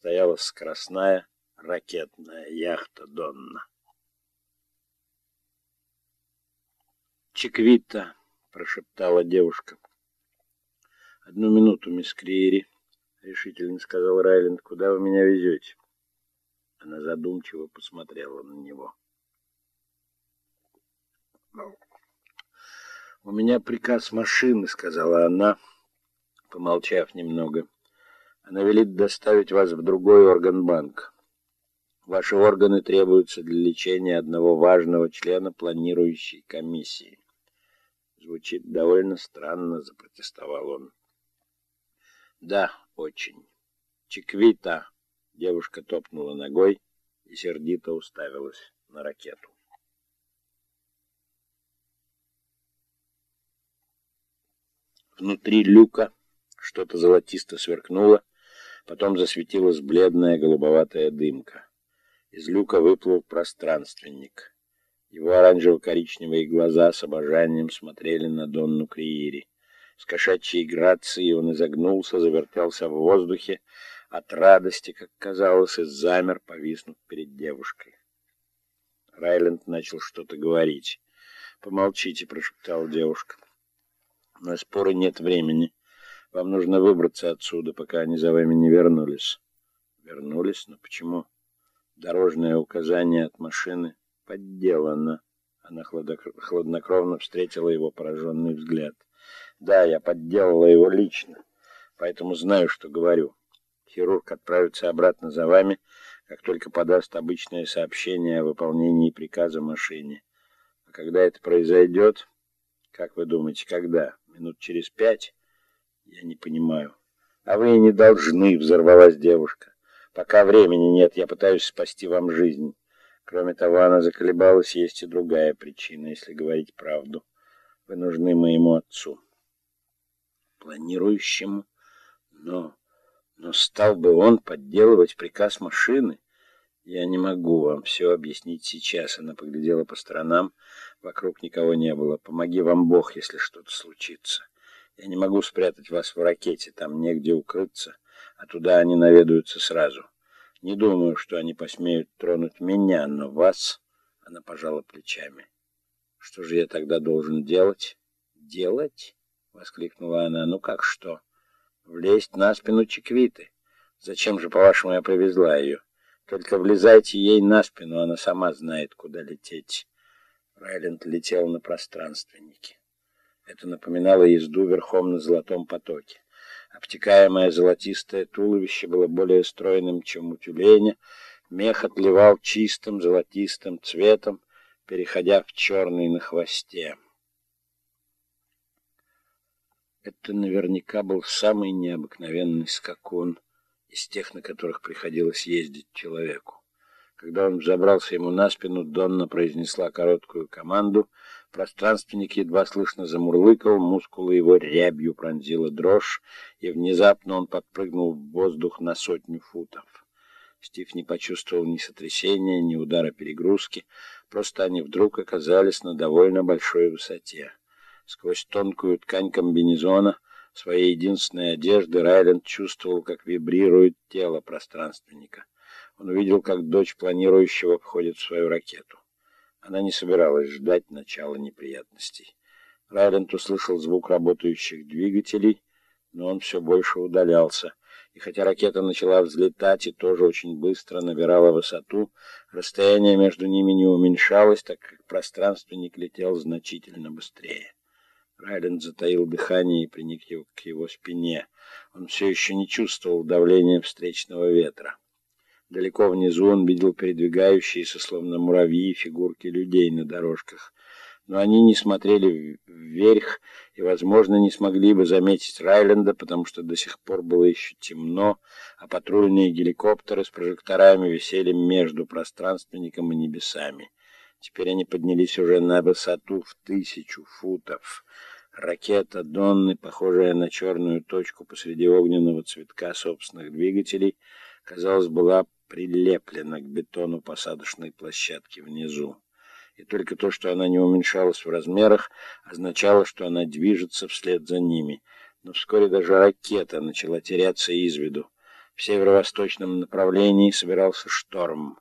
стояла скоростная ракетная яхта «Донна». «Чиквита», — прошептала девушка. «Одну минуту, мисс Криери», — решительно сказал Райленд. «Куда вы меня везете?» Она задумчиво посмотрела на него. «У меня приказ машины», — сказала она, помолчав немного. «Она велит доставить вас в другой органбанк. Ваши органы требуются для лечения одного важного члена планирующей комиссии». Звучит довольно странно, запротестовал он. Да, очень. Чиквита. Девушка топнула ногой и сердито уставилась на ракету. Внутри люка что-то золотисто сверкнуло, потом засветилась бледная голубоватая дымка. Из люка выплыл пространственник. Его оранжево-коричневые глаза с обожанием смотрели на Донну Криири. С кошачьей грацией он изогнулся, завертелся в воздухе от радости, как казалось, и замер, повиснув перед девушкой. Райленд начал что-то говорить. «Помолчите», — прошептала девушка. «На споры нет времени. Вам нужно выбраться отсюда, пока они за вами не вернулись». «Вернулись? Но почему?» «Дорожное указание от машины подделано. Она хладнокровно встретила его пораженный взгляд. Да, я подделала его лично, поэтому знаю, что говорю. Хирург отправится обратно за вами, как только подаст обычное сообщение о выполнении приказа машине. А когда это произойдет, как вы думаете, когда? Минут через пять? Я не понимаю. А вы и не должны, взорвалась девушка. Пока времени нет, я пытаюсь спасти вам жизнь. Кроме того, она заколебалась, есть и другая причина, если говорить правду. Вы нужны моему отцу. Планирующему? Но... Но стал бы он подделывать приказ машины? Я не могу вам все объяснить сейчас. Она поглядела по сторонам. Вокруг никого не было. Помоги вам Бог, если что-то случится. Я не могу спрятать вас в ракете. Там негде укрыться, а туда они наведаются сразу. Не думаю, что они посмеют тронуть меня, но вас...» Она пожала плечами. «Что же я тогда должен делать?» «Делать?» — воскликнула она. «Ну как что? Влезть на спину Чеквиты. Зачем же, по-вашему, я привезла ее? Только влезайте ей на спину, она сама знает, куда лететь». Райленд летел на пространственнике. Это напоминало езду верхом на золотом потоке. Обтекаемое золотистое туловище было более стройным, чем у тюленя. Мех отливал чистым золотистым цветом, переходя в черный на хвосте. Это наверняка был самый необыкновенный скакун из тех, на которых приходилось ездить человеку. Когда он взобрался ему на спину, Донна произнесла короткую команду. Пространственник едва слышно замурлыкал, мускулы его рябью пронзила дрожь, и внезапно он подпрыгнул в воздух на сотню футов. Стив не почувствовал ни сотрясения, ни удара перегрузки, просто они вдруг оказались на довольно большой высоте. Сквозь тонкую ткань комбинезона своей единственной одежды Райленд чувствовал, как вибрирует тело пространственника. Он увидел, как дочь планирующего входит в свою ракету. Она не собиралась ждать начала неприятностей. Райленд услышал звук работающих двигателей, но он все больше удалялся. И хотя ракета начала взлетать и тоже очень быстро набирала высоту, расстояние между ними не уменьшалось, так как пространственник летел значительно быстрее. Райленд затаил дыхание и приник к его спине. Он все еще не чувствовал давления встречного ветра. Далеко внизу он видел передвигающиеся, словно муравьи, фигурки людей на дорожках. Но они не смотрели вверх и, возможно, не смогли бы заметить Райленда, потому что до сих пор было еще темно, а патрульные геликоптеры с прожекторами висели между пространственником и небесами. Теперь они поднялись уже на высоту в тысячу футов. Ракета Донны, похожая на черную точку посреди огненного цветка собственных двигателей, казалось, была прилеплена к бетону посадочной площадки внизу. И только то, что она не уменьшалась в размерах, означало, что она движется вслед за ними. Но вскоре даже ракета начала теряться из виду. В северо-восточном направлении собирался шторм.